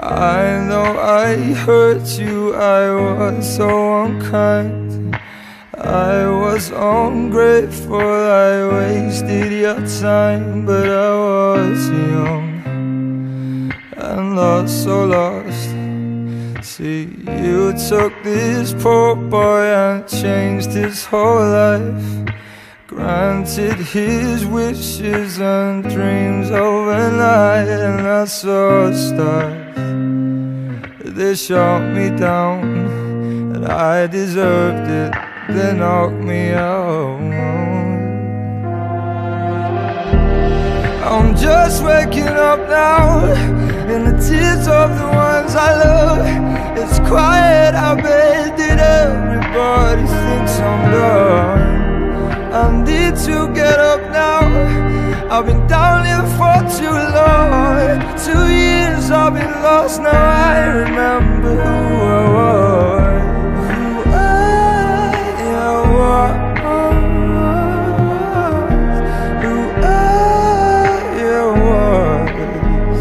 know I hurt you, I was so unkind. I was ungrateful, I wasted your time But I was young and lost, so lost. See, you took this poor boy and changed his whole life Granted his wishes and dreams overnight And I saw stars they shot me down And I deserved it. They knocked me out. I'm just waking up now In the tears of the ones I love It's quiet, I bet that everybody thinks I'm done I need to get up now. I've been down here for too long. Two years I've been lost, now I remember who I was Who I was Who I was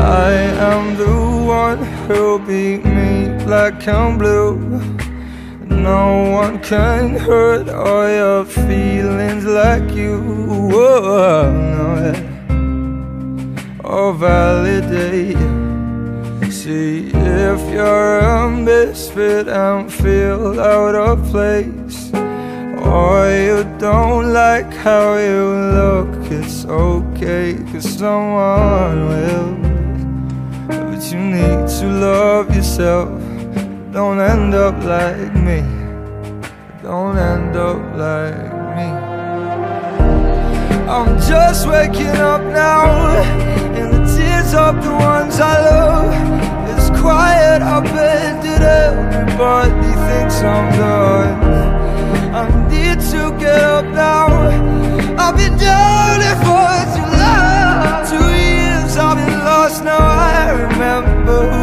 I am the one who'll beat me black and blue no one can hurt all your feelings like you oh. Or validate. See if you're a misfit and feel out of place Or you don't like how you look It's okay cause someone will. But you need to love yourself don't end up like me. Don't end up like me. I'm just waking up now, and the tears of the ones I love. It's quiet, I bet that everybody thinks I'm done. I need to get up now. I've been down it for too long, two years. I've been lost, now I remember.